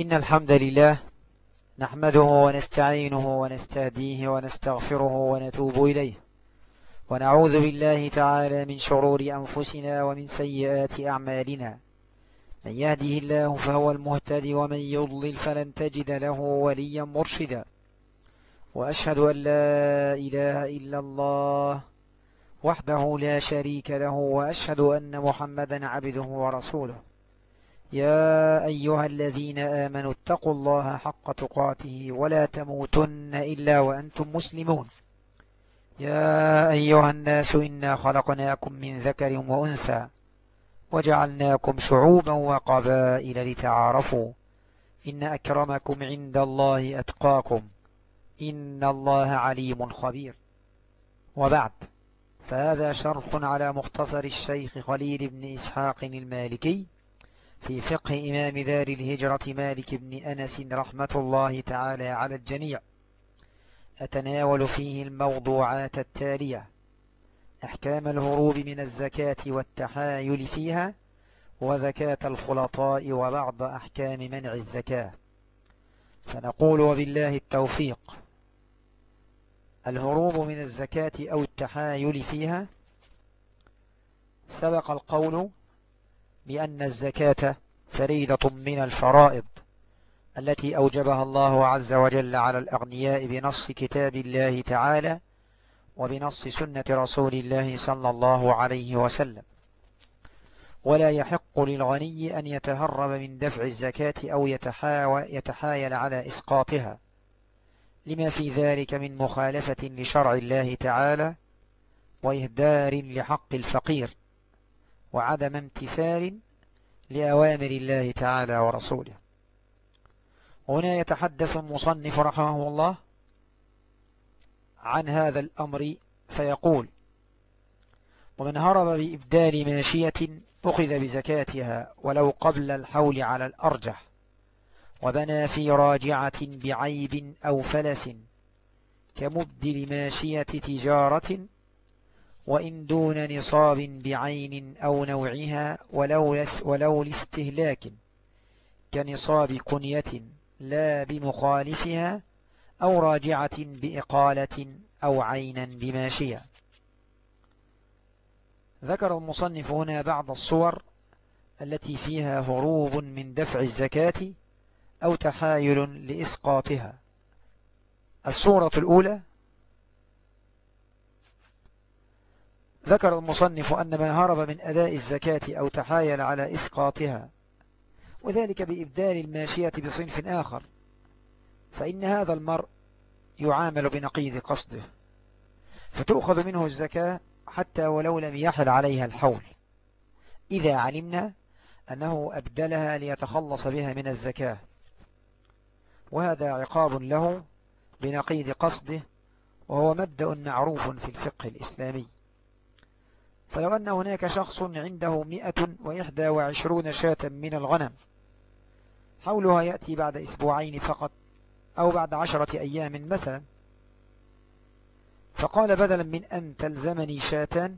إن الحمد لله نحمده ونستعينه ونستهديه ونستغفره ونتوب إليه. ونعوذ بالله تعالى من شرور أنفسنا ومن سيئات أعمالنا. من يهده الله فهو المهتدي ومن يضلل فلن تجد له وليا مرشدا. وأشهد أن لا إله إلا الله وحده لا شريك له وأشهد أن محمدا عبده ورسوله. يا أيها الذين آمنوا اتقوا الله حق تقاته ولا تموتن إلا وأنتم مسلمون. يا أيها الناس إنا خلقناكم من ذكر وأنثى وجعلناكم شعوبا وقبائل لتعارفوا. إن أكرمكم عند الله أتقاكم. إن الله عليم خبير. وبعد فهذا شرح على مختصر الشيخ خليل بن إسحاق المالكي. في فقه إمام دار الهجرة مالك بن أنس رحمة الله تعالى على الجميع. أتناول فيه الموضوعات التالية. أحكام الهروب من الزكاة والتحايل فيها وزكاة الخلطاء وبعض أحكام منع الزكاة. فنقول وبالله التوفيق. الهروب من الزكاة أو التحايل فيها سبق القول بأن الزكاة فريدة من الفرائض التي أوجبها الله عز وجل على الأغنياء بنص كتاب الله تعالى وبنص سنة رسول الله صلى الله عليه وسلم. ولا يحق للغني أن يتهرب من دفع الزكاة أو يتحايل على إسقاطها. لما في ذلك من مخالفة لشرع الله تعالى وإهدار لحق الفقير. وعدم امتثال لأوامر الله تعالى ورسوله. هنا يتحدث المصنف رحمه الله عن هذا الأمر فيقول ومن هرب بإبدال ماشية أخذ بزكاتها ولو قبل الحول على الأرجح وبنى في راجعة بعيب أو فلس كمبدل ماشية تجارة وإن دون نصاب بعين أو نوعها ولو, ولو لاستهلاك كنصاب كنية لا بمخالفها أو راجعة بإقالة أو عينا بماشية. ذكر المصنف هنا بعض الصور التي فيها هروب من دفع الزكاة أو تحايل لإسقاطها. الصورة الأولى ذكر المصنف أن من هرب من أداء الزكاة أو تحايل على إسقاطها وذلك بإبدال الماشية بصنف آخر فإن هذا المرء يعامل بنقيض قصده فتؤخذ منه الزكاة حتى ولو لم يحل عليها الحول. إذا علمنا أنه أبدلها ليتخلص بها من الزكاة. وهذا عقاب له بنقيض قصده وهو مبدأ معروف في الفقه الإسلامي. فلو أن هناك شخص عنده مئة وإحدى وعشرون شاة من الغنم حولها يأتي بعد أسبوعين فقط أو بعد عشرة أيام مثلا. فقال بدلا من أن تلزمني شاتان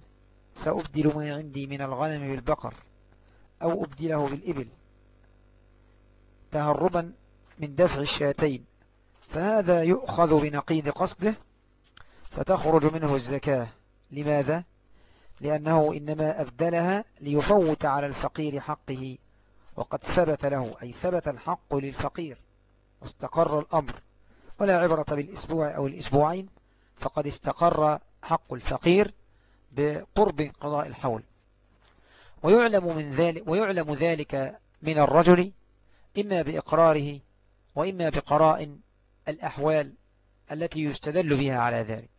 سأبدل ما عندي من الغنم بالبقر أو أبدله بالإبل تهربا من دفع الشاتين. فهذا يؤخذ بنقيض قصده فتخرج منه الزكاة. لماذا؟ لأنه إنما أبدلها ليفوت على الفقير حقه وقد ثبت له أي ثبت الحق للفقير واستقر الأمر ولا عبرة بالإسبوع أو الإسبوعين فقد استقر حق الفقير بقرب قضاء الحول. ويعلم من ذلك ويعلم ذلك من الرجل إما بإقراره وإما بقراء الأحوال التي يستدل بها على ذلك.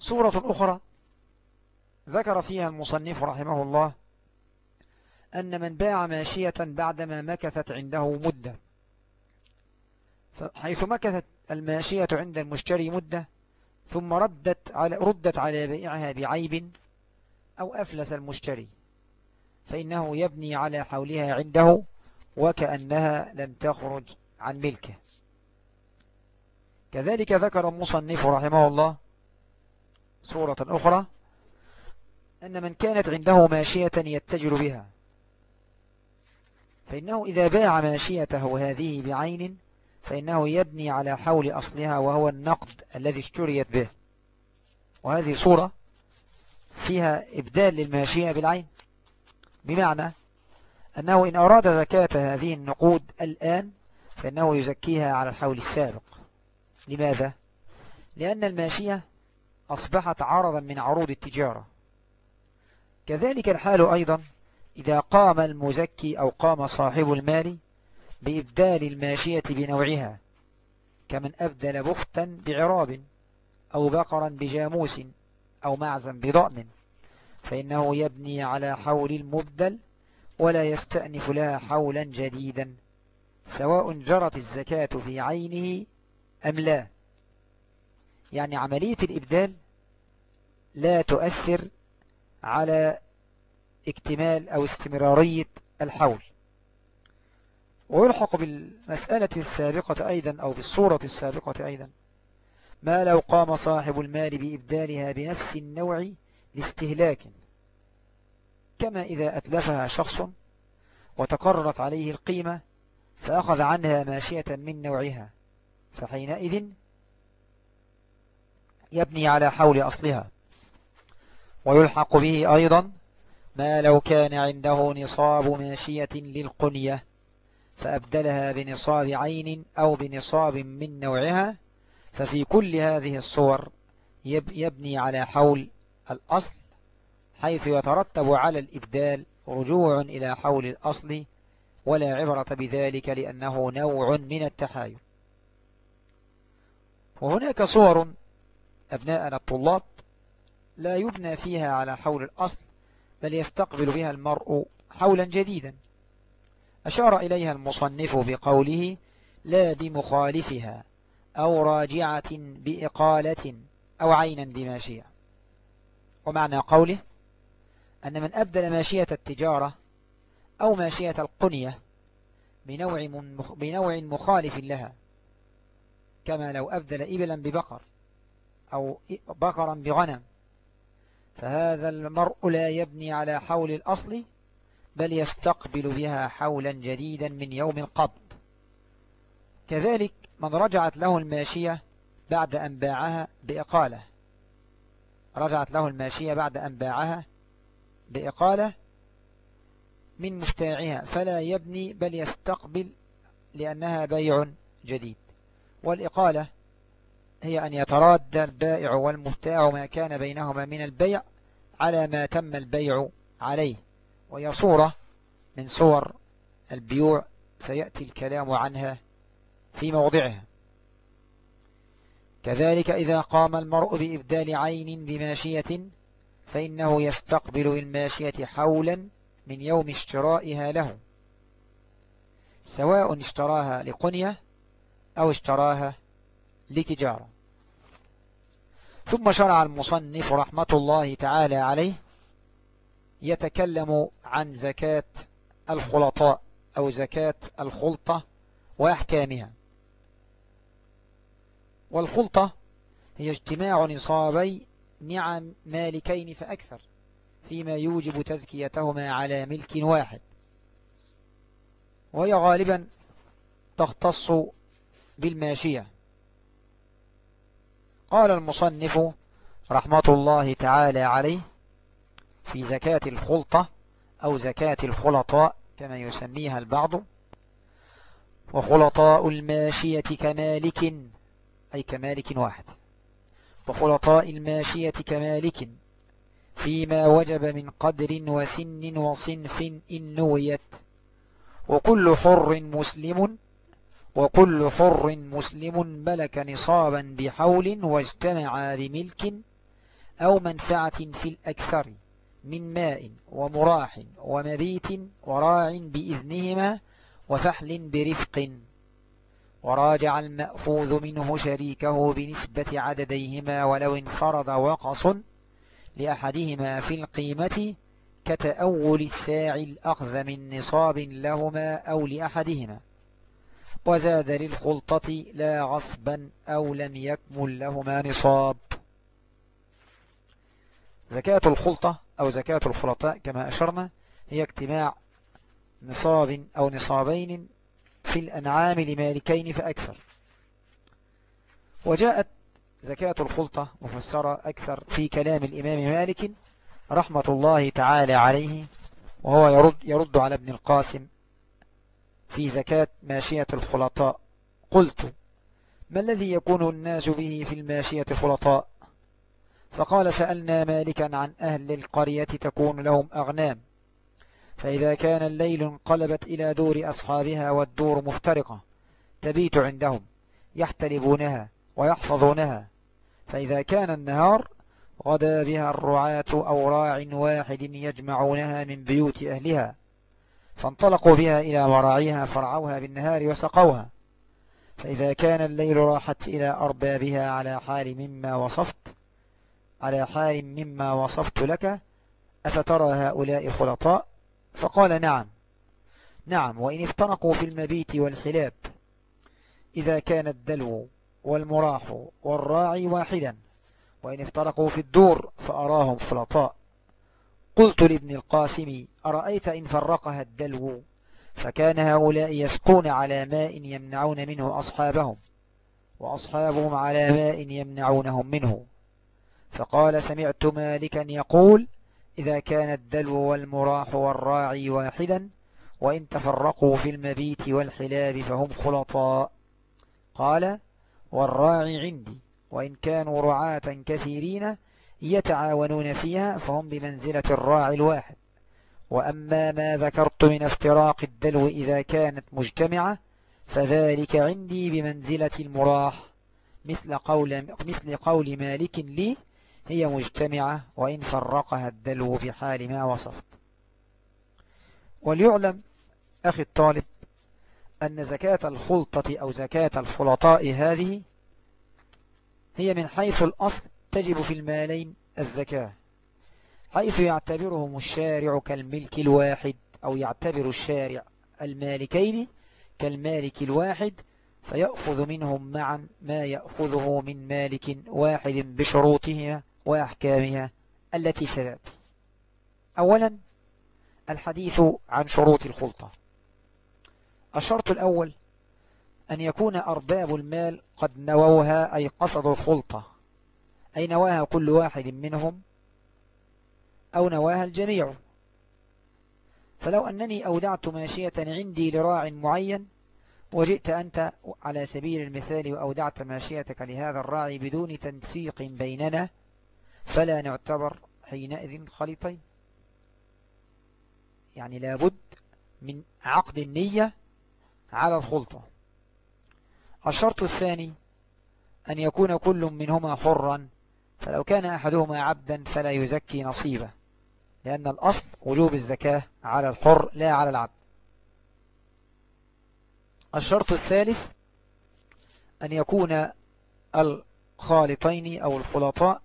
صورة أخرى ذكر فيها المصنف رحمه الله أن من باع ماشية بعدما مكثت عنده مدة. حيث مكثت الماشية عند المشتري مدة ثم ردت على, ردت على بيعها بعيب أو أفلس المشتري. فإنه يبني على حولها عنده وكأنها لم تخرج عن ملكه. كذلك ذكر المصنف رحمه الله صورة أخرى أن من كانت عنده ماشية يتجر بها. فإنه إذا باع ماشيته هذه بعين فإنه يبني على حول أصلها وهو النقد الذي اشتريت به. وهذه صورة فيها إبدال للماشية بالعين. بمعنى أنه إن أراد زكاة هذه النقود الآن فإنه يزكيها على الحول السابق. لماذا؟ لأن الماشية أصبحت عرضا من عروض التجارة. كذلك الحال أيضا إذا قام المزكي أو قام صاحب المال بإبدال الماشية بنوعها كمن أبدل بختا بعراب أو بقرا بجاموس أو معزا بضأن فإنه يبني على حول المبدل ولا يستأنف لها حولا جديدا سواء جرت الزكاة في عينه أم لا. يعني عملية الإبدال لا تؤثر على اكتمال أو استمرارية الحول. ويلحق بالمسألة السابقة أيضا أو بالصورة السابقة أيضا. ما لو قام صاحب المال بإبدالها بنفس النوع لاستهلاك؟ كما إذا أتلفها شخص وتقررت عليه القيمة فأخذ عنها ماشية من نوعها فحينئذ يبني على حول أصلها. ويلحق به أيضا ما لو كان عنده نصاب ماشية للقنية فأبدلها بنصاب عين أو بنصاب من نوعها ففي كل هذه الصور يبني على حول الأصل حيث يترتب على الإبدال رجوع إلى حول الأصل ولا عبرة بذلك لأنه نوع من التحايل. وهناك صور أبناءنا الطلاب لا يبنى فيها على حول الأصل بل يستقبل بها المرء حولا جديدا. أشار إليها المصنف بقوله لا بمخالفها أو راجعة بإقالة أو عينا بماشية. ومعنى قوله أن من أبدل ماشية التجارة أو ماشية القنية بنوع, بنوع مخالف لها كما لو أبدل إبلا ببقر أو بقرا بغنم. فهذا المرء لا يبني على حول الأصل بل يستقبل بها حولا جديدا من يوم القبض. كذلك من رجعت له الماشية بعد أن باعها بإقالة. رجعت له الماشية بعد أن باعها بإقالة من مفتاعها فلا يبني بل يستقبل لأنها بيع جديد. والإقالة هي أن يتراد البائع والمفتاع ما كان بينهما من البيع على ما تم البيع عليه. وهي صورة من صور البيوع سيأتي الكلام عنها في موضعها. كذلك إذا قام المرء بإبدال عين بماشية فإنه يستقبل الماشية حولا من يوم اشترائها له. سواء اشتراها لقنية أو اشتراها لتجارة. ثم شرع المصنف رحمة الله تعالى عليه يتكلم عن زكاة الخلطاء أو زكاة الخلطة وأحكامها. والخلطة هي اجتماع نصابي نعم مالكين فأكثر فيما يوجب تزكيتهما على ملك واحد. وهي غالبا تختص بالماشية. قال المصنف رحمة الله تعالى عليه في زكاة الخلطة أو زكاة الخلطاء كما يسميها البعض وخلطاء الماشية كمالك أي كمالك واحد. وخلطاء الماشية كمالك فيما وجب من قدر وسن وصنف إن نويت. وكل حر مسلم وكل حر مسلم ملك نصابا بحول واجتمع بملك أو منفعة في الأكثر من ماء ومراح ومبيت وراع بإذنهما وفحل برفق. وراجع المأخوذ منه شريكه بنسبة عدديهما ولو انفرد وقص لأحدهما في القيمة كتأول الساع الأخذ من نصاب لهما أو لأحدهما. وزاد للخلطة لا غصبا أو لم يكمل لهما نصاب. زكاة الخلطة أو زكاة الخلطاء كما أشرنا هي اجتماع نصاب أو نصابين في الأنعام لمالكين فأكثر. وجاءت زكاة الخلطة مفسرة أكثر في كلام الإمام مالك رحمة الله تعالى عليه وهو يرد, يرد على ابن القاسم في زكاة ماشية الخلطاء. قلت ما الذي يكون الناس به في الماشية خلطاء فقال سألنا مالكا عن أهل القرية تكون لهم أغنام. فإذا كان الليل انقلبت إلى دور أصحابها والدور مفترقة تبيت عندهم يحتلبونها ويحفظونها. فإذا كان النهار غدا بها الرعاة أو راع واحد يجمعونها من بيوت أهلها. فانطلقوا بها إلى مراعيها فرعوها بالنهار وسقوها. فإذا كان الليل راحت إلى أربابها على حال مما وصفت على حال مما وصفت لك أفترى هؤلاء خلطاء؟ فقال نعم. نعم وإن افترقوا في المبيت والحلاب إذا كان الدلو والمراح والراعي واحدا وإن افترقوا في الدور فأراهم خلطاء. قلت لابن القاسم أرأيت إن فرقها الدلو؟ فكان هؤلاء يسقون على ماء يمنعون منه أصحابهم وأصحابهم على ماء يمنعونهم منه. فقال سمعت مالكا يقول إذا كان الدلو والمراح والراعي واحدا وإن تفرقوا في المبيت والحلاب فهم خلطاء. قال والراعي عندي وإن كانوا رعاة كثيرين يتعاونون فيها فهم بمنزلة الراعي الواحد. وأما ما ذكرت من افتراق الدلو إذا كانت مجتمعة فذلك عندي بمنزلة المراح. مثل قول, مثل قول مالك لي هي مجتمعة وإن فرقها الدلو في حال ما وصفت. وليعلم أخي الطالب أن زكاة الخلطة أو زكاة الخلطاء هذه هي من حيث الأصل تجب في المالين الزكاة حيث يعتبرهم الشارع كالملك الواحد أو يعتبر الشارع المالكين كالمالك الواحد فيأخذ منهم معا ما يأخذه من مالك واحد بشروطهما وأحكامها التي سيأتي أولا الحديث عن شروط الخلطة. الشرط الأول أن يكون أرباب المال قد نووها أي قصدوا الخلطة أي نواها كل واحد منهم أو نواها الجميع. فلو أنني أودعت ماشية عندي لراع معين وجئت أنت على سبيل المثال وأودعت ماشيتك لهذا الراعي بدون تنسيق بيننا فلا نعتبر حينئذ خليطين. يعني لابد من عقد النية على الخلطة. الشرط الثاني أن يكون كل منهما حرا فلو كان أحدهما عبدا فلا يزكي نصيبه لأن الأصل وجوب الزكاة على الحر لا على العبد. الشرط الثالث أن يكون الخالطين أو الخلطاء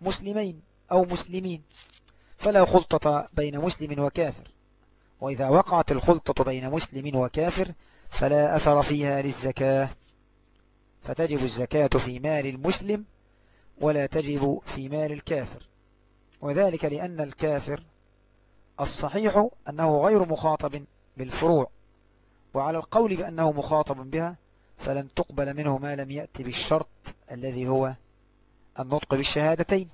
مسلمين أو مسلمين فلا خلطة بين مسلم وكافر. وإذا وقعت الخلطة بين مسلم وكافر فلا أثر فيها للزكاة فتجب الزكاة في مال المسلم ولا تجب في مال الكافر. وذلك لأن الكافر الصحيح أنه غير مخاطب بالفروع وعلى القول بأنه مخاطب بها فلن تقبل منه ما لم يأتي بالشرط الذي هو النطق بالشهادتين.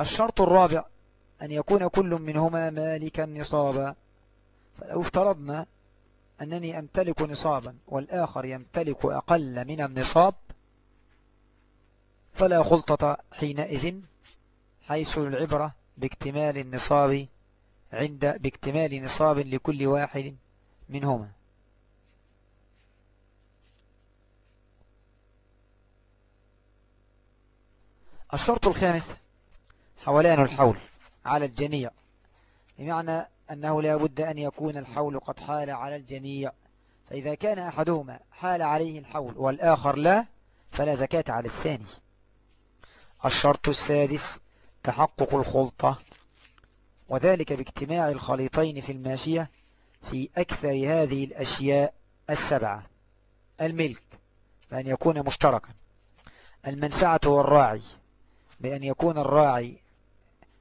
الشرط الرابع أن يكون كل منهما مالكا نصابا. فلو افترضنا أنني أمتلك نصابا والآخر يمتلك أقل من النصاب فلا خلطة حينئذ حيث العبرة باكتمال النصاب عند باكتمال نصاب لكل واحد منهما. الشرط الخامس حولان الحول على الجميع. بمعنى أنه لا بد أن يكون الحول قد حال على الجميع. فإذا كان أحدهما حال عليه الحول والآخر لا فلا زكاة على الثاني. الشرط السادس تحقق الخلطة وذلك باجتماع الخليطين في الماشية في أكثر هذه الأشياء السبعة. الملك بأن يكون مشتركا. المنفعة والراعي بأن يكون الراعي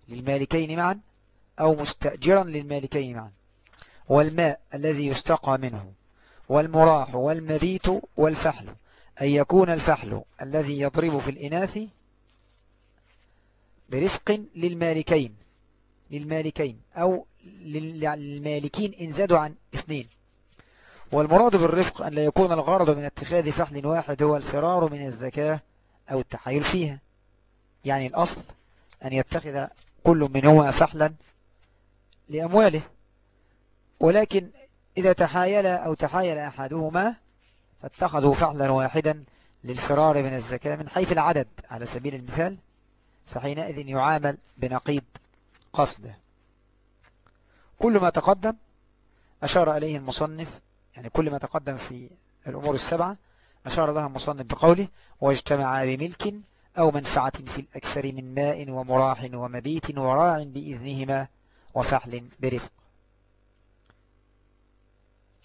للمالكين معا أو مستأجرا للمالكين معا. والماء الذي يستقى منه والمراح والمبيت والفحل. أن يكون الفحل الذي يضرب في الإناث برفق للمالكين للمالكين أو للمالكين إن زادوا عن اثنين. والمراد بالرفق أن لا يكون الغرض من اتخاذ فحل واحد هو الفرار من الزكاة أو التحايل فيها. يعني الأصل أن يتخذ كل منهما فحلا لأمواله. ولكن إذا تحايل أو تحايل أحدهما فاتخذوا فحلا واحدا للفرار من الزكاة من حيث العدد على سبيل المثال. فحينئذ يعامل بنقيض قصده. كل ما تقدم أشار إليه المصنف يعني كل ما تقدم في الأمور السبعة أشار لها المصنف بقوله واجتمع بملك أو منفعة في الأكثر من ماء ومراح ومبيت وراع بإذنهما وفحل برفق.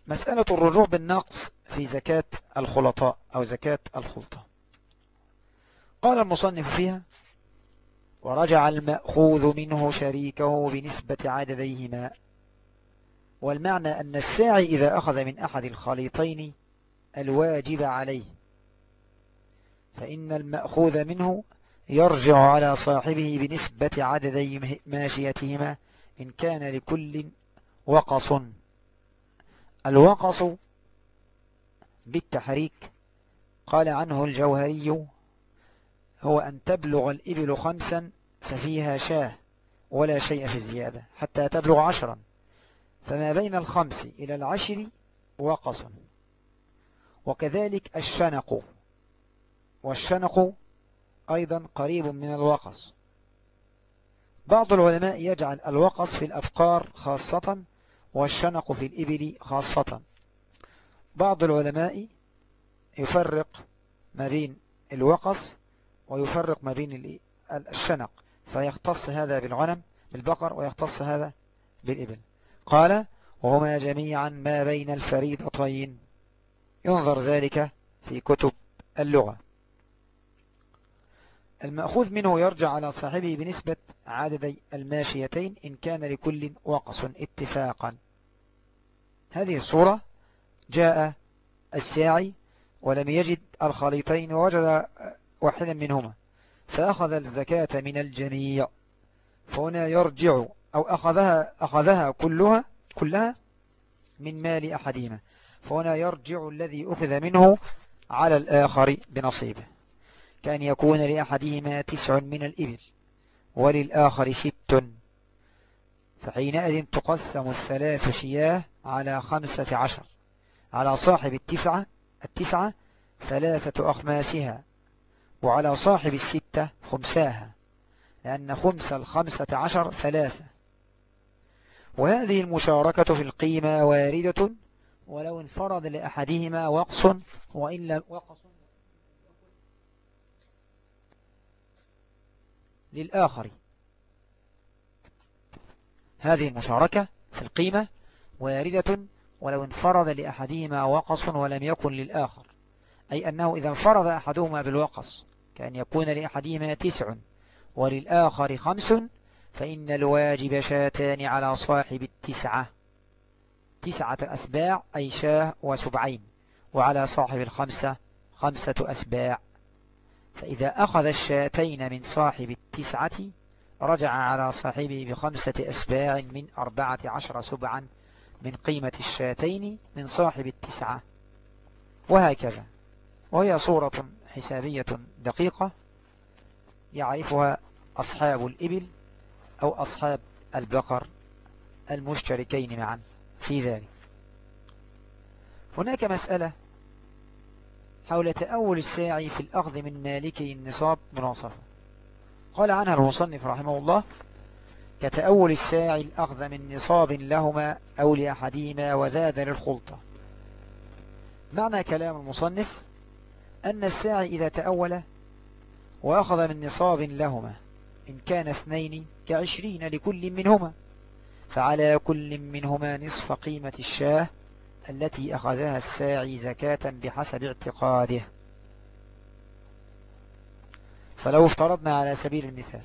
مسألة الرجوع بالنقص في زكاة الخلطاء أو زكاة الخلطة قال المصنف فيها ورجع المأخوذ منه شريكه بنسبة عدديهما. والمعنى أن الساعي إذا أخذ من أحد الخليطين الواجب عليه. فإن المأخوذ منه يرجع على صاحبه بنسبة عددي ماشيتهما إن كان لكل وقص. الوقص بالتحريك قال عنه الجوهري هو أن تبلغ الإبل خمسا ففيها شاة ولا شيء في الزيادة حتى تبلغ عشرا. فما بين الخمس إلى العشر وقص. وكذلك الشنق. والشنق أيضا قريب من الوقص. بعض العلماء يجعل الوقص في الأفكار خاصة والشنق في الإبل خاصة. بعض العلماء يفرق ما بين الوقص ويفرق ما بين الشنق فيختص هذا بالغنم بالبقر ويختص هذا بالإبل. قال وهما جميعا ما بين الفريضتين. ينظر ذلك في كتب اللغة. المأخوذ منه يرجع على صاحبه بنسبة عددي الماشيتين إن كان لكل وقص اتفاقا. هذه الصورة جاء الساعي ولم يجد الخليطين ووجد واحدا منهما. فأخذ الزكاة من الجميع. فهنا يرجع أو أخذها, أخذها كلها كلها من مال أحدهما. فهنا يرجع الذي أخذ منه على الآخر بنصيبه. كأن يكون لأحدهما تسع من الإبل وللآخر ست. فحينئذ تقسم الثلاث شياه على خمسة عشر. على صاحب التسعة التسعة ثلاثة أخماسها. وعلى صاحب الستة خمساها لأن خمس الخمسة عشر ثلاثة. وهذه المشاركة في القيمة واردة ولو انفرد لأحدهما وقص وإلا وقص. للآخر. هذه المشاركة في القيمة واردة ولو انفرد لأحدهما وقص ولم يكن للآخر. أي أنه إذا انفرد أحدهما بالوقص كأن يكون لأحدهما تسع وللآخر خمس فإن الواجب شاتان على صاحب التسعة. تسعة أسباع أي شاة وسبعين. وعلى صاحب الخمسة خمسة أسباع. فإذا أخذ الشاتين من صاحب التسعة رجع على صاحبه بخمسة أسباع من أربعة عشر سبعا من قيمة الشاتين من صاحب التسعة. وهكذا. وهي صورة حسابية دقيقة يعرفها أصحاب الإبل أو أصحاب البقر المشتركين معا في ذلك. هناك مسألة حول تأول الساعي في الأخذ من مالكي النصاب مناصفة. قال عنها المصنف رحمه الله كتأول الساعي الأخذ من نصاب لهما أو لأحدهما وزاد للخلطة. معنى كلام المصنف أن الساعي إذا تأول وأخذ من نصاب لهما إن كان اثنين كعشرين لكل منهما فعلى كل منهما نصف قيمة الشاة التي أخذها الساعي زكاة بحسب اعتقاده. فلو افترضنا على سبيل المثال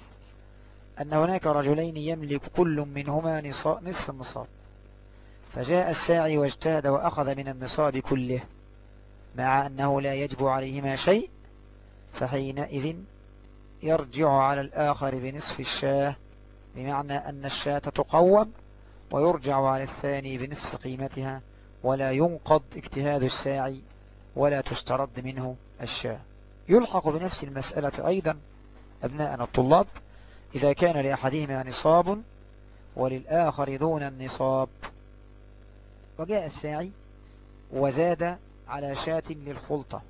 أن هناك رجلين يملك كل منهما نصف النصاب فجاء الساعي واجتهد وأخذ من النصاب كله. مع أنه لا يجب عليهما شيء فحينئذ يرجع على الآخر بنصف الشاة بمعنى أن الشاة تقوم ويرجع على الثاني بنصف قيمتها ولا ينقض اجتهاد الساعي ولا تسترد منه الشاة. يلحق بنفس المسألة أيضا أبناءنا الطلاب إذا كان لأحدهما نصاب وللآخر دون النصاب. وجاء الساعي وزاد على شاة للخلطة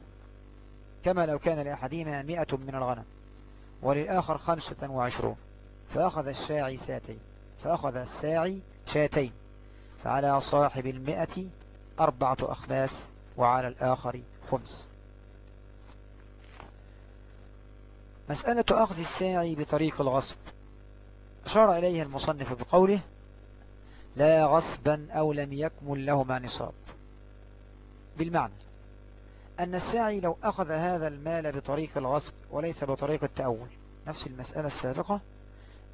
كما لو كان لأحدهما مئة من الغنم وللآخر خمسة وعشرون. فأخذ الساعي ساتين فأخذ الساعي شاتين فعلى صاحب المئة أربعة أخماس وعلى الآخر خمس. مسألة أخذ الساعي بطريق الغصب. أشار إليها المصنف بقوله لا غصبا أو لم يكمل لهما نصاب. بالمعنى. أن الساعي لو أخذ هذا المال بطريق الغصب وليس بطريق التأول نفس المسألة السابقة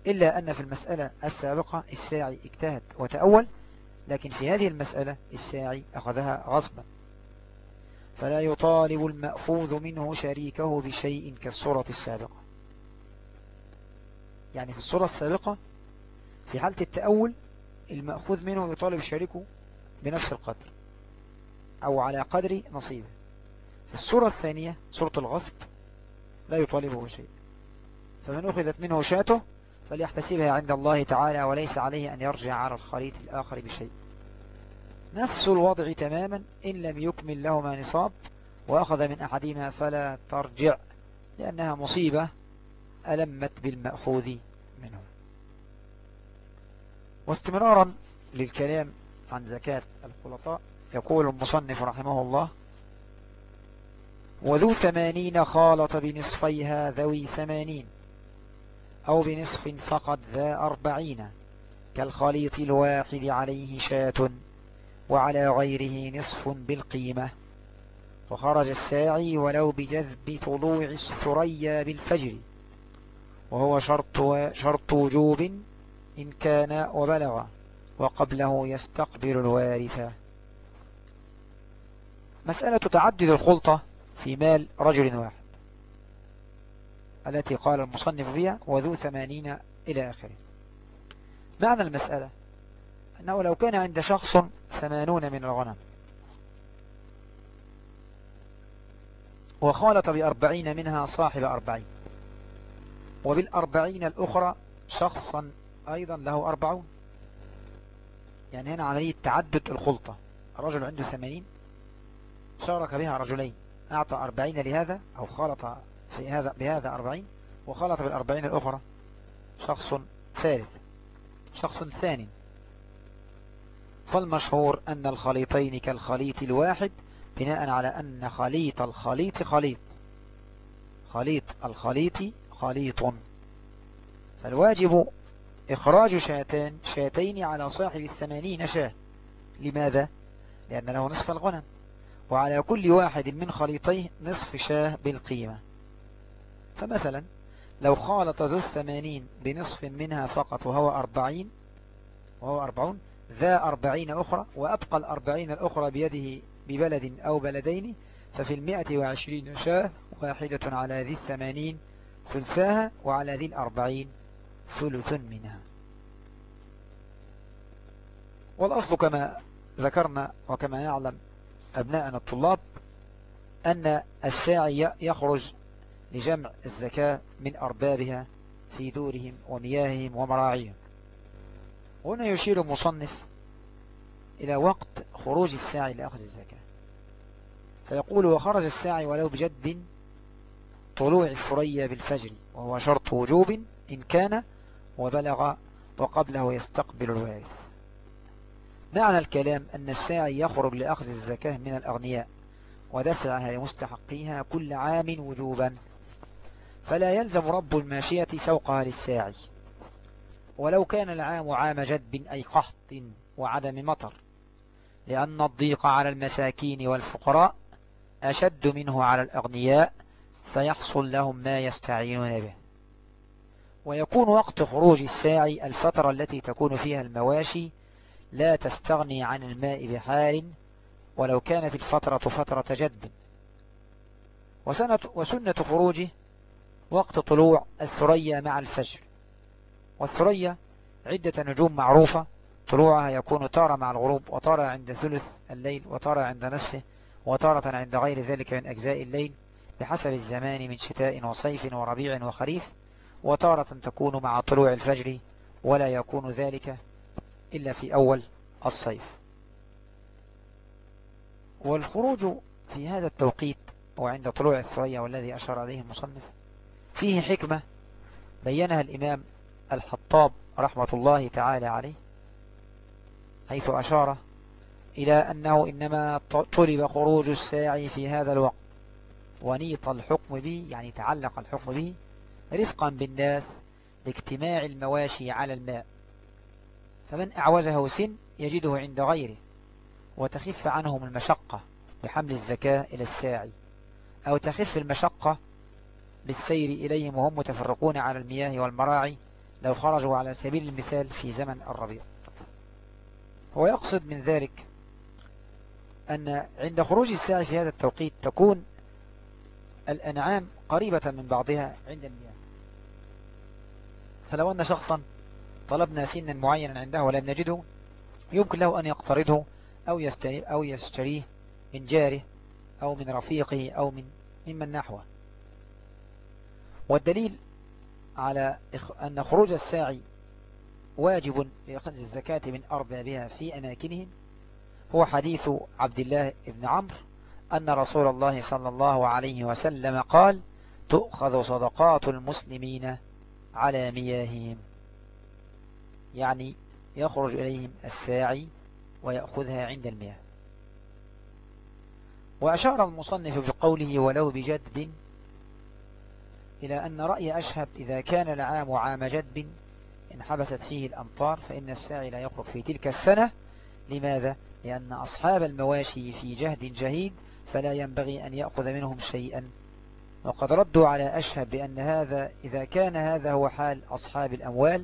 إلا أن في المسألة السابقة الساعي اجتهد وتأول لكن في هذه المسألة الساعي أخذها غصبا. فلا يطالب المأخوذ منه شريكه بشيء كالصورة السابقة. يعني في الصورة السابقة في حالة التأول المأخوذ منه يطالب شريكه بنفس القدر. أو على قدر نصيبه. الصورة الثانية صورة الغصب لا يطالبه شيء. فمن أخذت منه شأته فليحتسبها عند الله تعالى وليس عليه أن يرجع على الخليط الآخر بشيء. نفس الوضع تماما إن لم يكمل لهما نصاب وأخذ من أحدهما فلا ترجع لأنها مصيبة ألمت بالمأخوذ منه. واستمرارا للكلام عن زكاة الخلطاء يقول المصنف رحمه الله وذو ثمانين خالط بنصفيها ذوي ثمانين أو بنصف فقط ذا أربعين كالخليط الواحد عليه شاة وعلى غيره نصف بالقيمة. وخرج الساعي ولو بجذب طلوع الثريا بالفجر وهو شرط, شرط وجوب إن كان وبلغ وقبله يستقبل الوارثة مسألة تعدد الخلطة في مال رجل واحد التي قال المصنف فيها وذو ثمانين إلى آخره. معنى المسألة؟ أنه لو كان عند شخص ثمانون من الغنم وخالط بأربعين منها صاحب أربعين وبالأربعين الأخرى شخصا أيضا له أربعون. يعني هنا عملية تعدد الخلطة رجل عنده ثمانين شارك بها رجلين. أعطى أربعين لهذا أو خالط في هذا بهذا أربعين وخلط بالأربعين الأخرى. شخص ثالث. شخص ثاني. فالمشهور أن الخليطين كالخليط الواحد بناء على أن خليط الخليط خليط. خليط الخليط خليط. فالواجب إخراج شاتين, شاتين على صاحب الثمانين شاة. لماذا؟ لأن له نصف الغنم. وعلى كل واحد من خليطيه نصف شاه بالقيمة. فمثلا لو خالط ذو الثمانين بنصف منها فقط وهو أربعين وهو أربعون ذا أربعين أخرى وأبقى الأربعين الأخرى بيده ببلد أو بلدين ففي المئة وعشرين شاة واحدة على ذي الثمانين ثلثاها وعلى ذي الأربعين ثلث منها. والأصل كما ذكرنا وكما نعلم أبناءنا الطلاب أن الساعي يخرج لجمع الزكاة من أربابها في دورهم ومياههم ومراعيهم. هنا يشير المصنف إلى وقت خروج الساعي لأخذ الزكاة. فيقول وخرج الساعي ولو بجدب طلوع الثريا بالفجر وهو شرط وجوب إن كان وبلغ وقبله يستقبل الوارث. معنى الكلام أن الساعي يخرج لأخذ الزكاة من الأغنياء ودفعها لمستحقيها كل عام وجوبا. فلا يلزم رب الماشية سوقها للساعي. ولو كان العام عام جدب أي قحط وعدم مطر لأن الضيق على المساكين والفقراء أشد منه على الأغنياء فيحصل لهم ما يستعينون به. ويكون وقت خروج الساعي الفترة التي تكون فيها المواشي لا تستغني عن الماء بحال ولو كانت الفترة فترة جدب وسنة, وسنة خروجه وقت طلوع الثريا مع الفجر. والثريا عدة نجوم معروفة طلوعها يكون تارة مع الغروب وتارة عند ثلث الليل وتارة عند نصفه وتارة عند غير ذلك من أجزاء الليل بحسب الزمان من شتاء وصيف وربيع وخريف وتارة تكون مع طلوع الفجر ولا يكون ذلك إلا في أول الصيف. والخروج في هذا التوقيت وعند طلوع الثريا والذي أشار عليه المصنف فيه حكمة بينها الإمام الحطاب رحمة الله تعالى عليه حيث أشار إلى أنه إنما طلب خروج الساعي في هذا الوقت. ونيط الحكم به يعني تعلق الحكم به رفقا بالناس لاجتماع المواشي على الماء. فمن أعوزه سن يجده عند غيره وتخف عنهم المشقة بحمل الزكاة إلى الساعي أو تخف المشقة بالسير إليهم وهم متفرقون على المياه والمراعي لو خرجوا على سبيل المثال في زمن الربيع. هو يقصد من ذلك أن عند خروج الساعي في هذا التوقيت تكون الأنعام قريبة من بعضها عند المياه. فلو أن شخصا طلبنا سنا معينا عنده ولم نجده يمكن له أن يقترضه أو يشتريه, أو يشتريه من جاره أو من رفيقه أو من ممن نحوه. والدليل على أن خروج الساعي واجب لأخذ الزكاة من أربابها في أماكنهم هو حديث عبد الله بن عمرو أن رسول الله صلى الله عليه وسلم قال تؤخذ صدقات المسلمين على مياههم. يعني يخرج إليهم الساعي ويأخذها عند المياه. وأشار المصنف بقوله ولو بجدب إلى أن رأي أشهب إذا كان العام عام جدب إن حبست فيه الأمطار فإن الساعي لا يخرج في تلك السنة. لماذا؟ لأن أصحاب المواشي في جهد جهيد فلا ينبغي أن يأخذ منهم شيئا. وقد ردوا على أشهب بأن هذا إذا كان هذا هو حال أصحاب الأموال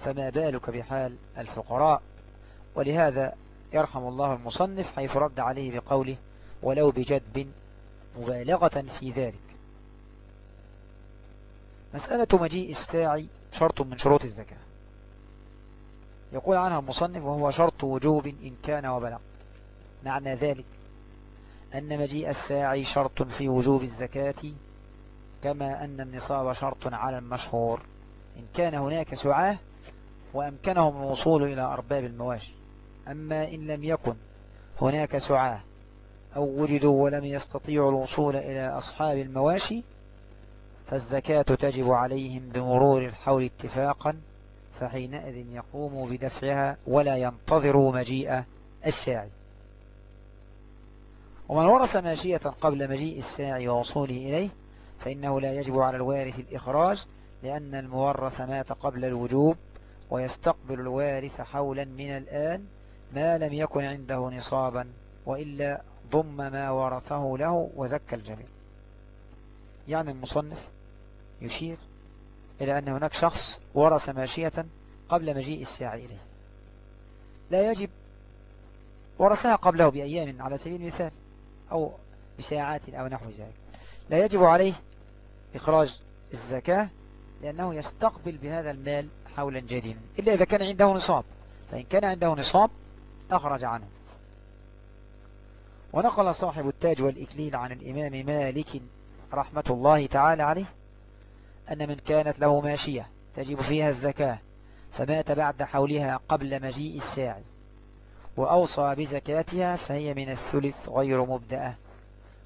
فما بالك بحال الفقراء؟ ولهذا يرحم الله المصنف حيث رد عليه بقوله ولو بجدب مبالغة في ذلك مسألة مجيء الساعي شرط من شروط الزكاة. يقول عنها المصنف وهو شرط وجوب إن كان وبلغ. معنى ذلك أن مجيء الساعي شرط في وجوب الزكاة كما أن النصاب شرط على المشهور. إن كان هناك سعاه وأمكنهم الوصول إلى أرباب المواشي. أما إن لم يكن هناك سعاة أو وجدوا ولم يستطيعوا الوصول إلى أصحاب المواشي فالزكاة تجب عليهم بمرور الحول اتفاقا فحينئذ يقوموا بدفعها ولا ينتظروا مجيء الساعي. ومن ورث ماشية قبل مجيء الساعي ووصوله إليه فإنه لا يجب على الوارث الإخراج لأن المورث مات قبل الوجوب ويستقبل الوارث حولا من الآن ما لم يكن عنده نصابا وإلا ضم ما ورثه له وزكى الجميع. يعني المصنف يشير إلى أن هناك شخص ورث ماشية قبل مجيء الساعي إليه. لا يجب ورثها قبله بأيام على سبيل المثال أو بساعات أو نحو ذلك. لا يجب عليه إخراج الزكاة لأنه يستقبل بهذا المال حولا جديدا. إلا إذا كان عنده نصاب. فإن كان عنده نصاب أخرج عنه. ونقل صاحب التاج والإكليل عن الإمام مالك رحمة الله تعالى عليه أن من كانت له ماشية تجب فيها الزكاة فمات بعد حولها قبل مجيء الساعي وأوصى بزكاتها فهي من الثلث غير مبدأة.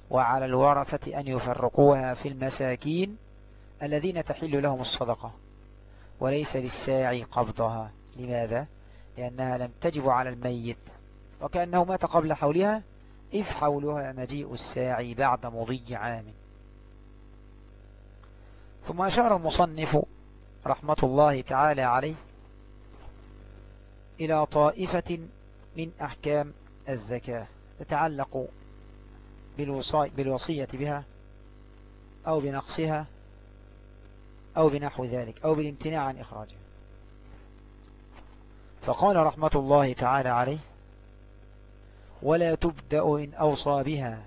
وعلى الورثة أن يفرقوها في المساكين الذين تحل لهم الصدقة. وليس للساعي قبضها. لماذا؟ لأنها لم تجب على الميت. وكأنه مات قبل حولها إذ حولها مجيء الساعي بعد مضي عام. ثم أشار المصنف رحمة الله تعالى عليه إلى طائفة من أحكام الزكاة تتعلق بالوصية بها أو بنقصها أو بنحو ذلك أو بالامتناع عن إخراجها فقال رحمة الله تعالى عليه ولا تبدأ إن أوصى بها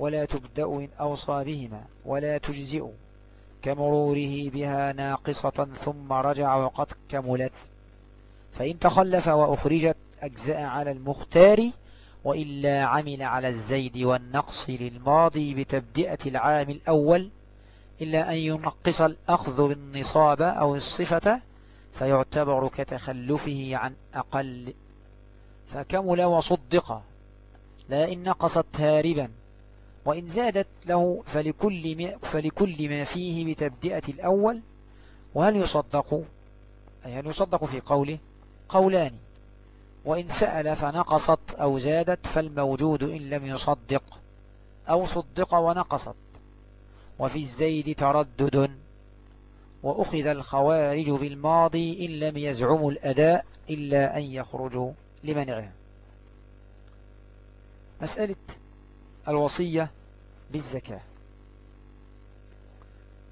ولا تبدأ إن أوصى بهما ولا تجزئ كمروره بها ناقصة ثم رجع وقد كملت. فإن تخلف وأخرجت أجزاء على المختار وإلا عمل على الزيد والنقص للماضي بتبدئة العام الأول إلا أن ينقص الأخذ بالنصاب أو الصفة فيعتبر كتخلفه عن أقل. فكمل وصدق لا إن نقصت هاربا. وإن زادت له فلكل ما, فلكل ما فيه بتبدئة الأول. وهل يصدق؟ أي هل يصدق في قوله؟ قولان. وإن سأل فنقصت أو زادت فالموجود إن لم يصدق. أو صدق ونقصت. وفي الزيد تردد. وأخذ الخوارج بالماضي إن لم يزعموا الأداء إلا أن يخرجوا لمنعها مسألة الوصية بالزكاة.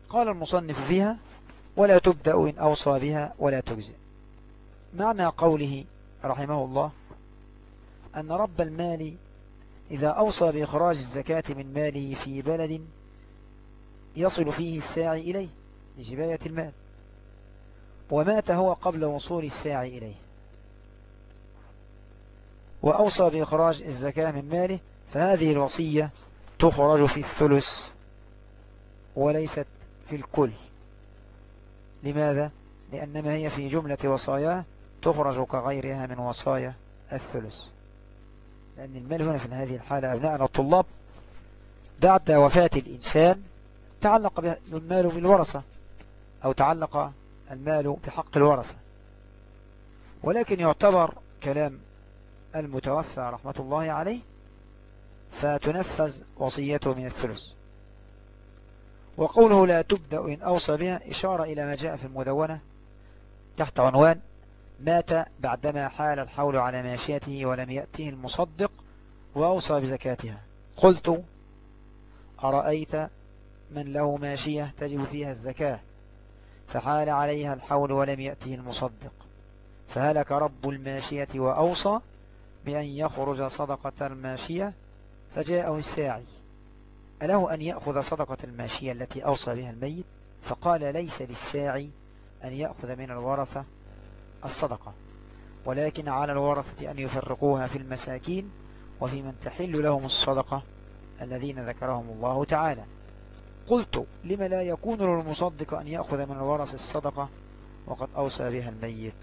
قال المصنف فيها ولا تبدأ إن أوصى بها ولا تجزئ معنى قوله رحمه الله أن رب المال إذا أوصى بإخراج الزكاة من ماله في بلد يصل فيه الساعي إليه لجباية المال. ومات هو قبل وصول الساعي إليه. وأوصى بإخراج الزكاة من ماله فهذه الوصية تخرج في الثلث وليست في الكل. لماذا؟ لأنما هي في جملة وصاياه تخرج كغيرها من وصايا الثلث. لأن المال هنا في هذه الحالة أبناءنا الطلاب بعد وفاة الإنسان تعلق المال بالورثة أو تعلق المال بحق الورثة. ولكن يعتبر كلام المتوفى رحمة الله عليه فتنفذ وصيته من الثلث. وقوله لا تبدأ إن أوصى بها إشارة إلى ما جاء في المدونة تحت عنوان مات بعدما حال الحول على ماشيته ولم يأته المصدق وأوصى بزكاتها. قلت أرأيت من له ماشية تجب فيها الزكاة فحال عليها الحول ولم يأته المصدق. فهلك رب الماشية وأوصى بأن يخرج صدقة الماشية فجاءه الساعي. أله أن يأخذ صدقة الماشية التي أوصى بها الميت؟ فقال ليس للساعي أن يأخذ من الورثة الصدقة ولكن على الورثة أن يفرقوها في المساكين وفي من تحل لهم الصدقة الذين ذكرهم الله تعالى. قلت لما لا يكون للمصدق أن يأخذ من الورث الصدقة؟ وقد أوصى بها الميت.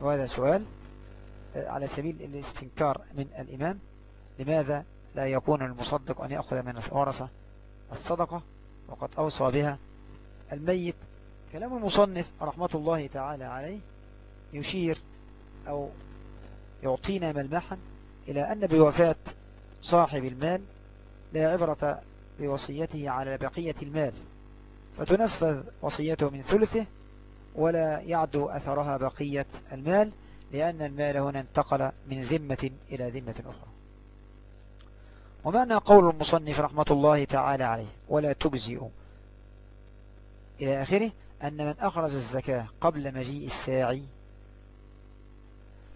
وهذا سؤال آه، على سبيل الاستنكار من الإمام لماذا لا يكون المصدق أن يأخذ من الورثة الصدقة؟ وقد أوصى بها الميت. كلام المصنف رحمة الله تعالى عليه يشير أو يعطينا ملمحا إلى أن بوفاة صاحب المال لا عبرة بوصيته على بقية المال فتنفذ وصيته من ثلثه ولا يعدو أثرها بقية المال لأن المال هنا انتقل من ذمة إلى ذمة أخرى. ومعنى قول المصنف رحمة الله تعالى عليه ولا تجزئ إلى آخره أن من أخرج الزكاة قبل مجيء الساعي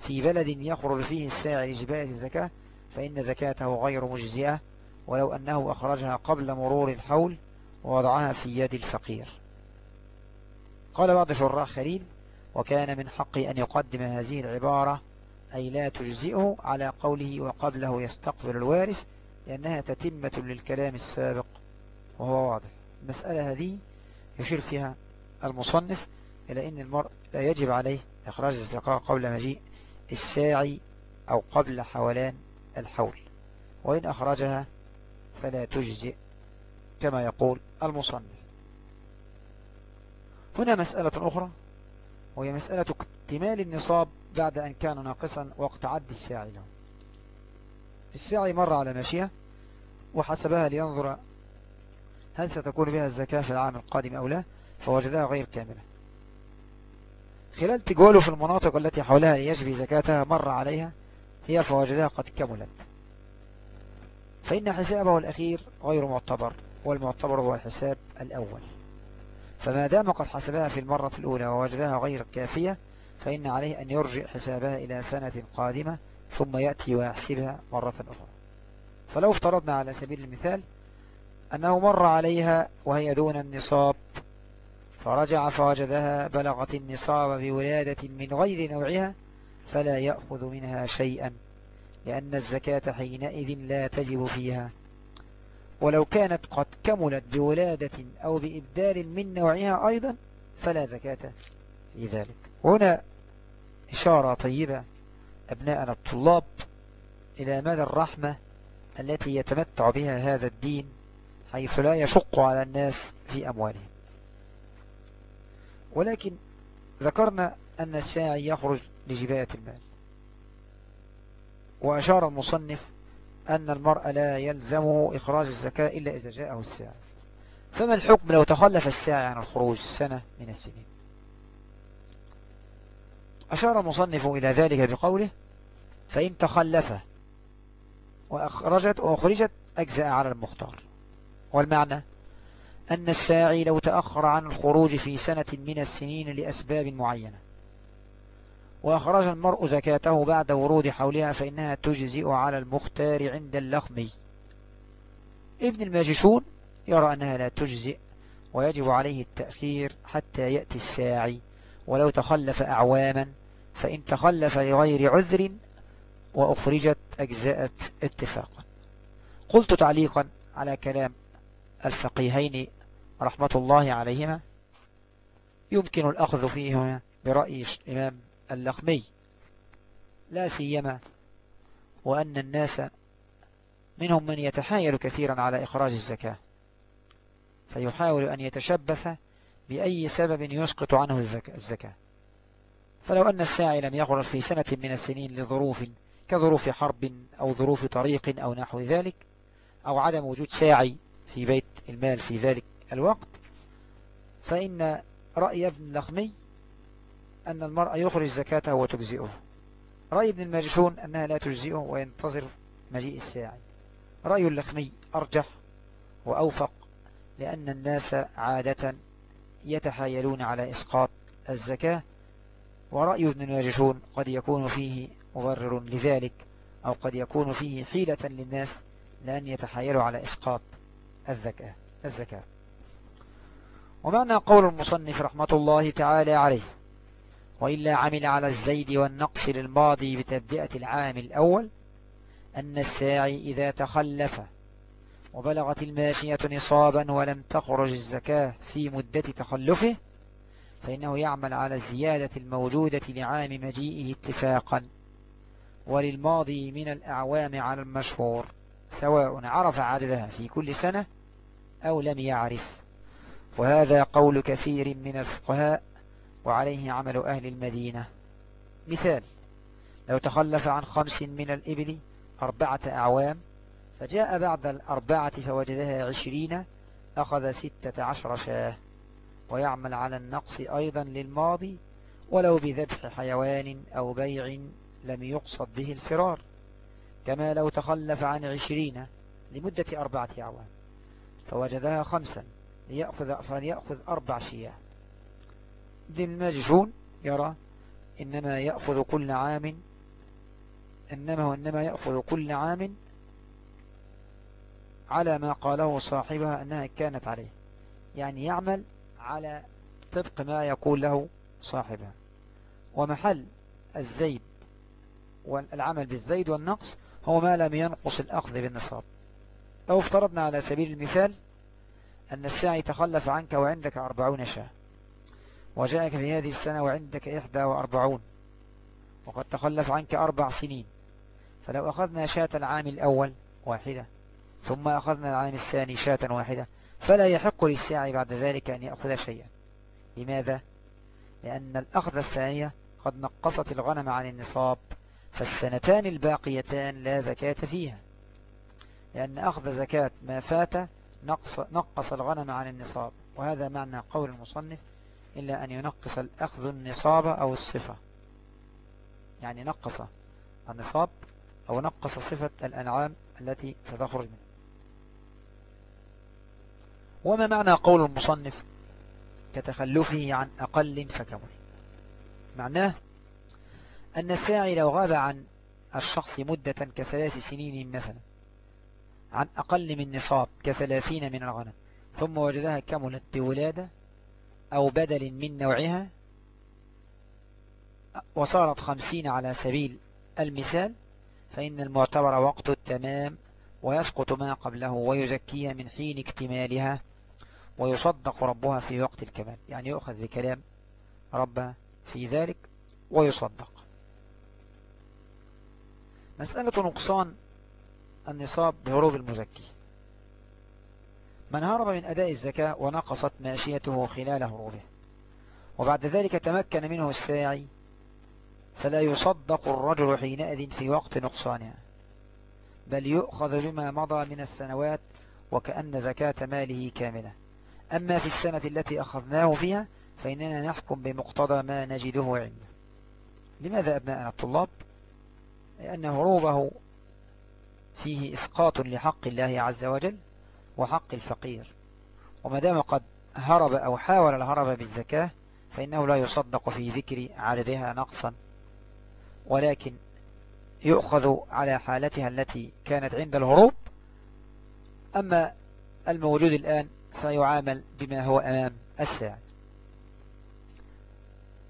في بلد يخرج فيه الساعي لجباية الزكاة فإن زكاته غير مجزئة ولو أنه أخرجها قبل مرور الحول ووضعها في يد الفقير. قال بعض شراح خليل وكان من حقي أن يقدم هذه العبارة أي لا تجزئه على قوله وقبله يستقبل الوارث لأنها تتمة للكلام السابق وهو واضح. المسألة هذه يشير فيها المصنف إلى أن المرء لا يجب عليه إخراج الزكاة قبل مجيء الساعي أو قبل حولان الحول وإن أخرجها فلا تجزئ كما يقول المصنف. هنا مسألة أخرى وهي مسألة اكتمال النصاب بعد أن كان ناقصا وقت عد الساعي له. الساعي مر على ماشية وحسبها لينظر هل ستكون بها الزكاة في العام القادم أو لا فوجدها غير كاملة. خلال تجواله في المناطق التي حولها ليجبي زكاتها مر عليها هي فوجدها قد كملت. فإن حسابه الأخير غير معتبر والمعتبر هو الحساب الأول. فما دام قد حسبها في المرة الأولى ووجدها غير كافية فإن عليه أن يرجع حسابها إلى سنة قادمة ثم يأتي ويحسبها مرة أخرى. فلو افترضنا على سبيل المثال أنه مر عليها وهي دون النصاب فرجع فوجدها بلغت النصاب بولادة من غير نوعها فلا يأخذ منها شيئا. لأن الزكاة حينئذ لا تجب فيها. ولو كانت قد كملت بولادة أو بإبدال من نوعها أيضا فلا زكاة في ذلك. هنا إشارة طيبة أبناءنا الطلاب إلى مدى الرحمة التي يتمتع بها هذا الدين حيث لا يشق على الناس في أموالهم. ولكن ذكرنا أن الساعي يخرج لجباية المال. وأشار المصنف أن المرء لا يلزمه إخراج الزكاة إلا إذا جاءه الساعي فما الحكم لو تخلف الساعي عن الخروج سنة من السنين؟ أشار المصنف إلى ذلك بقوله فإن تخلف وأخرجت وأخرجت أجزاء على المختار. والمعنى أن الساعي لو تأخر عن الخروج في سنة من السنين لأسباب معينة. وأخرج المرء زكاته بعد ورود حولها فإنها تجزئ على المختار عند اللخمي. ابن الماجشون يرى أنها لا تجزئ ويجب عليه التأخير حتى يأتي الساعي. ولو تخلف أعواما فإن تخلف لغير عذر وأخرجت أجزاءت اتفاقا قلت تعليقا على كلام الفقيهين رحمة الله عليهما. يمكن الأخذ فيه برأي الإمام اللخمي لا سيما وأن الناس منهم من يتحايل كثيرا على إخراج الزكاة فيحاول أن يتشبث بأي سبب يسقط عنه الزكاة فلو أن الساعي لم يخرج في سنة من السنين لظروف كظروف حرب أو ظروف طريق أو نحو ذلك أو عدم وجود ساعي في بيت المال في ذلك الوقت فإن رأي ابن لخمي أن المرأة يخرج زكاته وتجزئه رأي ابن الماجشون أنها لا تجزئه وينتظر مجيء الساعي. رأي اللخمي أرجح وأوفق لأن الناس عادة يتحايلون على إسقاط الزكاة ورأي ابن الماجشون قد يكون فيه مبرر لذلك أو قد يكون فيه حيلة للناس لأن يتحايلوا على إسقاط الزكاة الزكاة. ومعنى قول المصنف رحمة الله تعالى عليه. وإلا عمل على الزيد والنقص للماضي بتبدئة العام الأول أن الساعي إذا تخلف وبلغت الماشية نصابا ولم تخرج الزكاة في مدة تخلفه فإنه يعمل على الزيادة الموجودة لعام مجيئه اتفاقا. وللماضي من الأعوام على المشهور سواء عرف عددها في كل سنة أو لم يعرف. وهذا قول كثير من الفقهاء وعليه عمل أهل المدينة. مثال لو تخلف عن خمس من الإبل أربعة أعوام فجاء بعد الأربعة فوجدها عشرين أخذ ستة عشر شاة. ويعمل على النقص أيضا للماضي ولو بذبح حيوان أو بيع لم يقصد به الفرار. كما لو تخلف عن عشرين لمدة أربعة أعوام فوجدها خمسا ليأخذ, فليأخذ أربع شياه. ابن الماجشون يرى إنما يأخذ كل عام إنما هو إنما يأخذ كل عام على ما قاله صاحبها أنها كانت عليه. يعني يعمل على طبق ما يقول له صاحبها. ومحل الزيد والعمل بالزيد والنقص هو ما لم ينقص الأخذ بالنصاب. لو افترضنا على سبيل المثال أن الساعي تخلف عنك وعندك أربعون شاة. وجاءك في هذه السنة وعندك إحدى وأربعون وقد تخلف عنك أربع سنين. فلو أخذنا شاة العام الأول واحدة ثم أخذنا العام الثاني شاة واحدة فلا يحق للساعي بعد ذلك أن يأخذ شيئا. لماذا؟ لأن الأخذ الثانية قد نقصت الغنم عن النصاب فالسنتان الباقيتان لا زكاة فيها. لأن أخذ زكاة ما فات نقص, نقص الغنم عن النصاب وهذا معنى قول المصنف إلا أن ينقص الأخذ النصاب أو الصفة. يعني نقص النصاب أو نقص صفة الأنعام التي ستخرج منه وما معنى قول المصنف كتخلفه عن أقل فكمل معناه أن الساعي لو غاب عن الشخص مدة كثلاث سنين مثلا عن أقل من نصاب كثلاثين من الغنم ثم وجدها كملت بولادة أو بدل من نوعها وصارت خمسين على سبيل المثال فإن المعتبر وقت التمام ويسقط ما قبله ويزكيها من حين اكتمالها ويصدق ربها في وقت الكمال. يعني يؤخذ بكلام ربها في ذلك ويصدق. مسألة نقصان النصاب بهروب المزكي. من هرب من أداء الزكاة ونقصت ماشيته خلال هروبه. وبعد ذلك تمكن منه الساعي فلا يصدق الرجل حينئذ في وقت نقصانها بل يؤخذ بما مضى من السنوات وكأن زكاة ماله كاملة. أما في السنة التي أخذناه فيها فإننا نحكم بمقتضى ما نجده عنده. لماذا أبناءنا الطلاب؟ لأن هروبه فيه إسقاط لحق الله عز وجل وحق الفقير. وما دام قد هرب أو حاول الهرب بالزكاة فإنه لا يصدق في ذكر عددها نقصا. ولكن يؤخذ على حالتها التي كانت عند الهروب. أما الموجود الآن فيعامل بما هو أمام الساعد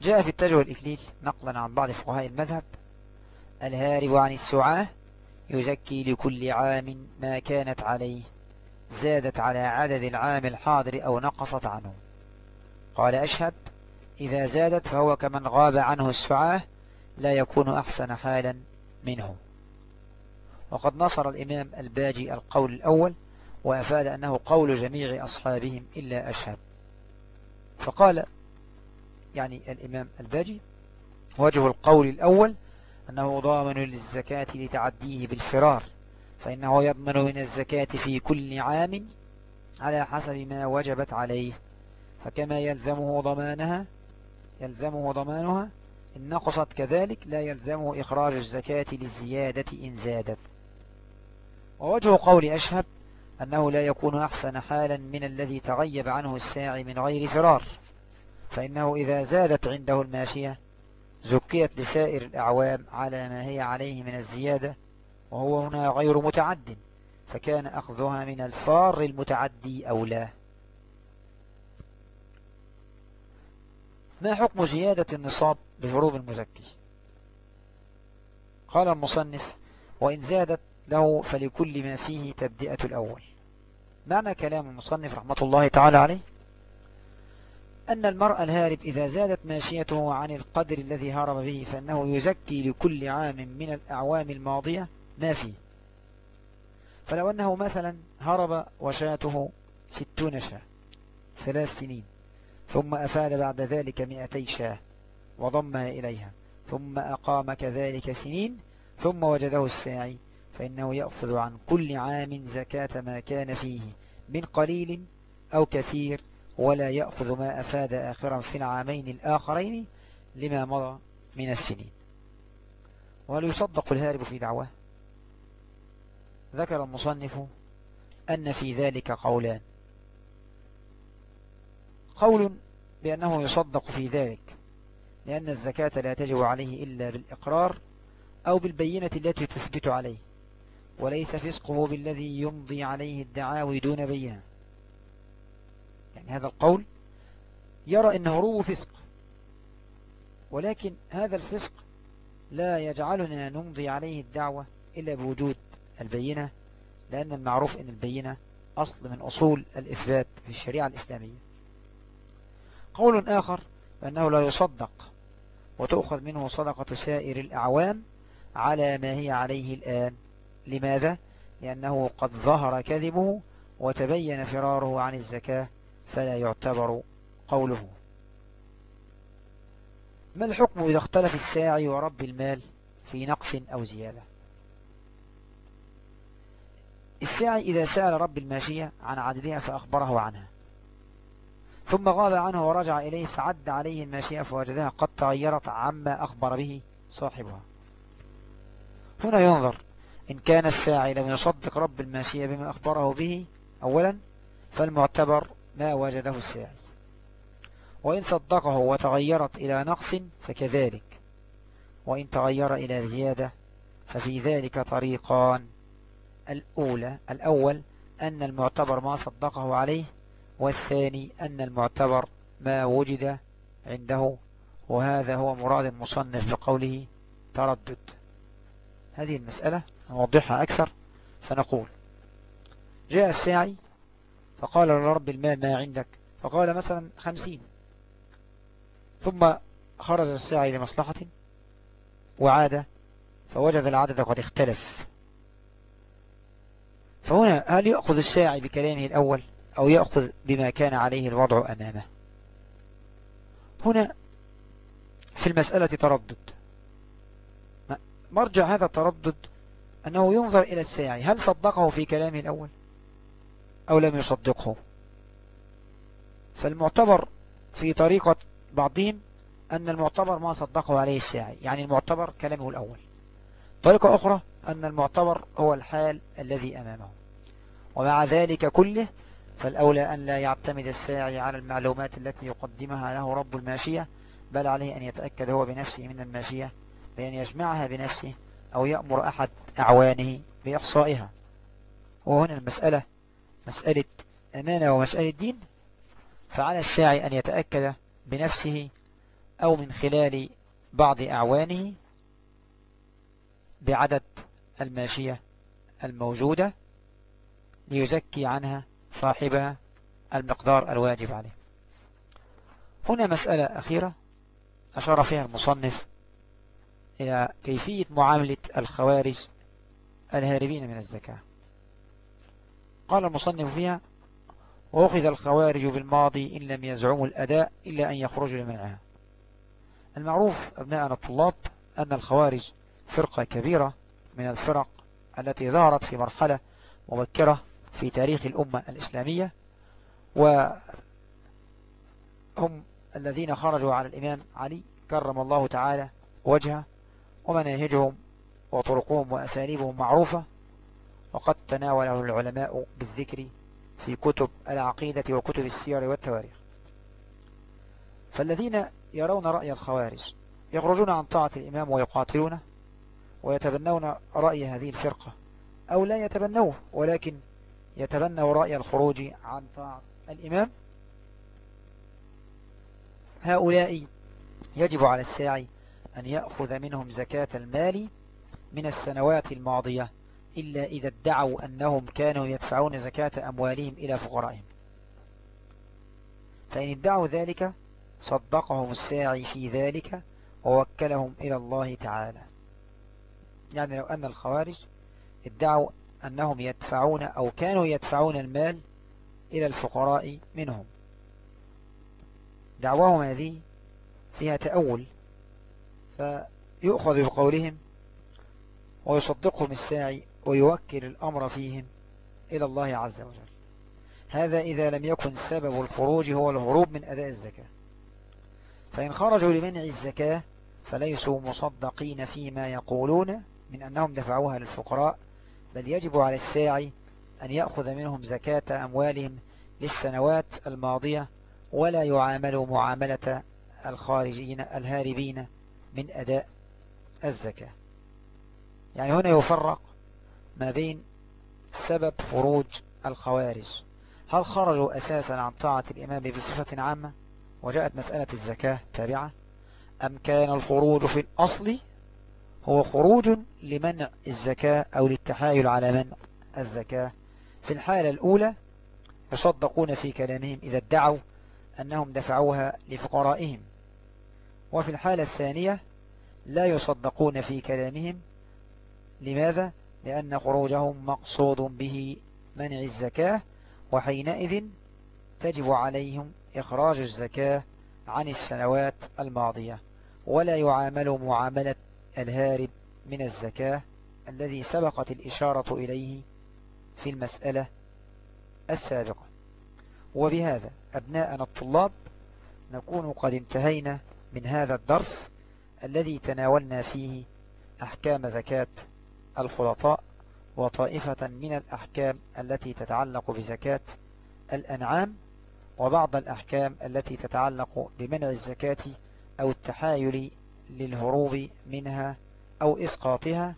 جاء في التجوى الإكليل نقلا عن بعض فقهاء المذهب. الهارب عن السعاة يزكي لكل عام ما كانت عليه. زادت على عدد العام الحاضر أو نقصت عنه. قال أشهب إذا زادت فهو كمن غاب عنه السعاة لا يكون أحسن حالا منه. وقد نصر الإمام الباجي القول الأول وأفاد أنه قول جميع أصحابهم إلا أشهب. فقال يعني الإمام الباجي وجه القول الأول أنه ضامن للزكاة لتعديه بالفرار. فإنه يضمن من الزكاة في كل عام على حسب ما وجبت عليه. فكما يلزمه ضمانها يلزمه ضمانها إن نقصت كذلك لا يلزمه إخراج الزكاة للزيادة إن زادت. ووجه قول أشهب أنه لا يكون أحسن حالا من الذي تغيب عنه الساعي من غير فرار. فإنه إذا زادت عنده الماشية زكيت لسائر الأعوام على ما هي عليه من الزيادة وهو هنا غير متعد فكان أخذها من الفار المتعدي أولاه ما حكم زيادة النصاب بفروض المزكي؟ قال المصنف وإن زادت له فلكل ما فيه تبدئة الأول. معنى كلام المصنف رحمة الله تعالى عليه؟ أن المرء الهارب إذا زادت ماشيته عن القدر الذي هرب به فإنه يزكي لكل عام من الأعوام الماضية ما فيه. فلو أنه مثلا هرب وشاته ستون شاة ثلاث سنين ثم أفاد بعد ذلك مئتي شاة وضمها إليها ثم أقام كذلك سنين ثم وجده الساعي فإنه يأخذ عن كل عام زكاة ما كان فيه من قليل أو كثير ولا يأخذ ما أفاد آخرا في العامين الآخرين لما مضى من السنين. وهل يصدق الهارب في دعواه ذكر المصنف أن في ذلك قولان. قول بأنه يصدق في ذلك لأن الزكاة لا تجب عليه إلا بالإقرار أو بالبينة التي تثبت عليه وليس فسقه بالذي يمضي عليه الدعاوي دون بينة. يعني هذا القول يرى أن هروب فسق ولكن هذا الفسق لا يجعلنا نمضي عليه الدعوة إلا بوجود البينة لأن المعروف أن البينة أصل من أصول الإثبات في الشريعة الإسلامية. قول آخر بأنه لا يصدق وتؤخذ منه صدقة سائر الأعوام على ما هي عليه الآن. لماذا؟ لأنه قد ظهر كذبه وتبين فراره عن الزكاة فلا يعتبر قوله. ما الحكم إذا اختلف الساعي ورب المال في نقص أو زيادة؟ الساعي إذا سأل رب الماشية عن عددها فأخبره عنها. ثم غاب عنه ورجع إليه فعد عليه الماشية فوجدها قد تغيرت عما أخبر به صاحبها. هنا ينظر إن كان الساعي لم يصدق رب الماشية بما أخبره به أولا فالمعتبر ما وجده الساعي. وإن صدقه وتغيرت إلى نقص فكذلك. وإن تغير إلى زيادة ففي ذلك طريقان. الأولى الأول أن المعتبر ما صدقه عليه والثاني أن المعتبر ما وجد عنده وهذا هو مراد المصنف بقوله تردد. هذه المسألة نوضحها أكثر فنقول جاء الساعي فقال لرب المال ما عندك؟ فقال مثلا خمسين. ثم خرج الساعي لمصلحة وعاد فوجد العدد قد اختلف. فهنا هل يأخذ الساعي بكلامه الأول أو يأخذ بما كان عليه الوضع أمامه؟ هنا في المسألة تردد. مرجع هذا التردد أنه ينظر إلى الساعي. هل صدقه في كلامه الأول أو لم يصدقه؟ فالمعتبر في طريقة بعضهم أن المعتبر ما صدقه عليه الساعي يعني المعتبر كلامه الأول. طريقة أخرى أن المعتبر هو الحال الذي أمامه. ومع ذلك كله فالأولى أن لا يعتمد الساعي على المعلومات التي يقدمها له رب الماشية بل عليه أن يتأكد هو بنفسه من الماشية بأن يجمعها بنفسه أو يأمر أحد أعوانه بإحصائها. وهنا المسألة مسألة أمانة ومسألة دين. فعلى الساعي أن يتأكد بنفسه أو من خلال بعض أعوانه بعدد الماشية الموجودة. ليزكي عنها صاحبها المقدار الواجب عليه. هنا مسألة أخيرة. أشار فيها المصنف إلى كيفية معاملة الخوارج الهاربين من الزكاة. قال المصنف فيها وأخذ الخوارج بالماضي إن لم يزعموا الأداء إلا أن يخرجوا لمنعها. المعروف أبناءنا الطلاب أن الخوارج فرقة كبيرة من الفرق التي ظهرت في مرحلة مبكرة في تاريخ الأمة الإسلامية وهم الذين خرجوا على الإمام علي كرم الله تعالى وجهه ومناهجهم وطرقهم وأساليبهم معروفة وقد تناوله العلماء بالذكر في كتب العقيدة وكتب السير والتواريخ. فالذين يرون رأي الخوارج يخرجون عن طاعة الإمام ويقاتلونه ويتبنون رأي هذه الفرقة أو لا يتبنوه ولكن يتبنوا رأي الخروج عن طاعة الإمام. هؤلاء يجب على الساعي أن يأخذ منهم زكاة المال من السنوات الماضية إلا إذا ادعوا أنهم كانوا يدفعون زكاة أموالهم إلى فقرائهم. فإن ادعوا ذلك صدقهم الساعي في ذلك ووكلهم إلى الله تعالى. يعني لو أن الخوارج ادعوا أنهم يدفعون أو كانوا يدفعون المال إلى الفقراء منهم. دعواهم هذه فيها تأول فيؤخذ بقولهم ويصدقهم الساعي ويوكل الأمر فيهم إلى الله عز وجل. هذا إذا لم يكن سبب الخروج هو الهروب من أداء الزكاة. فإن خرجوا لمنع الزكاة فليسوا مصدقين فيما يقولون من أنهم دفعوها للفقراء بل يجب على الساعي أن يأخذ منهم زكاة أموالهم للسنوات الماضية ولا يعاملوا معاملة الخارجين الهاربين من أداء الزكاة. يعني هنا يفرق ما بين سبب خروج الخوارج. هل خرجوا أساسا عن طاعة الإمام بصفة عامة وجاءت مسألة الزكاة تابعة؟ أم كان الخروج في الأصل هو خروج لمنع الزكاة أو للتحايل على منع الزكاة. في الحالة الأولى يصدقون في كلامهم إذا ادعوا أنهم دفعوها لفقرائهم. وفي الحالة الثانية لا يصدقون في كلامهم. لماذا؟ لأن خروجهم مقصود به منع الزكاة وحينئذ تجب عليهم إخراج الزكاة عن السنوات الماضية. ولا يعامل معاملة الهارب من الزكاة الذي سبقت الإشارة إليه في المسألة السابقة. وبهذا أبناءنا الطلاب نكون قد انتهينا من هذا الدرس الذي تناولنا فيه أحكام زكاة الخلطاء وطائفة من الأحكام التي تتعلق بزكاة الأنعام وبعض الأحكام التي تتعلق بمنع الزكاة أو التحايل للهروب منها أو إسقاطها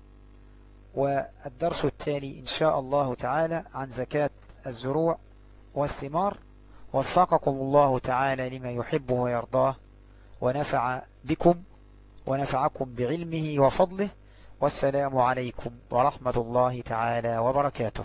والدرس التالي إن شاء الله تعالى عن زكاة الزروع والثمار. وفقكم الله تعالى لما يحبه ويرضاه ونفع بكم ونفعكم بعلمه وفضله والسلام عليكم ورحمة الله تعالى وبركاته.